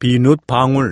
비눗방울.